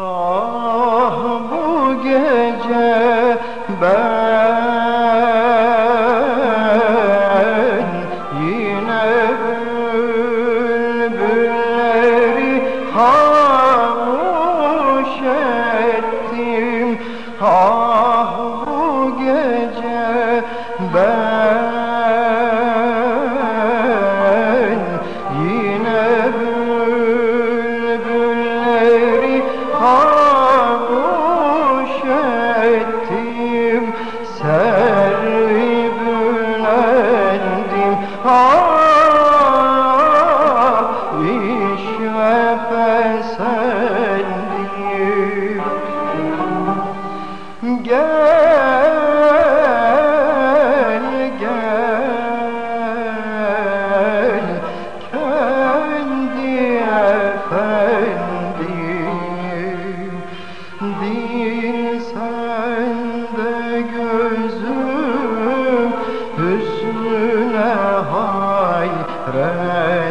Ah bu gece ben yine bülbülleri hamuş ettim. Ah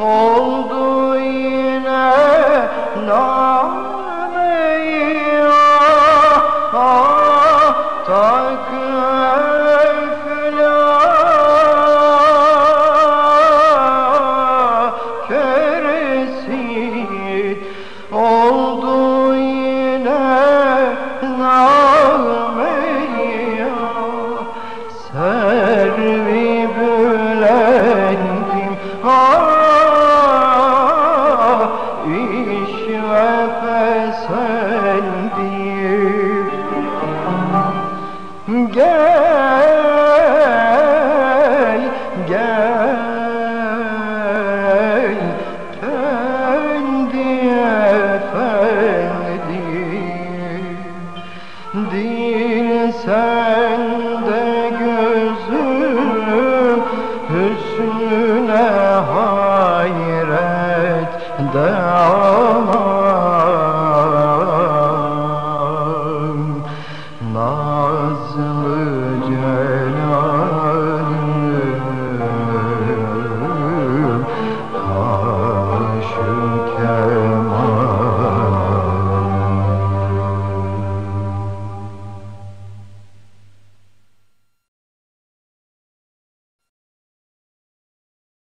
oldu yine nameyi ah takiyefla keresi. Oldu pesendim Gel, gel kendi efendim. Dil sende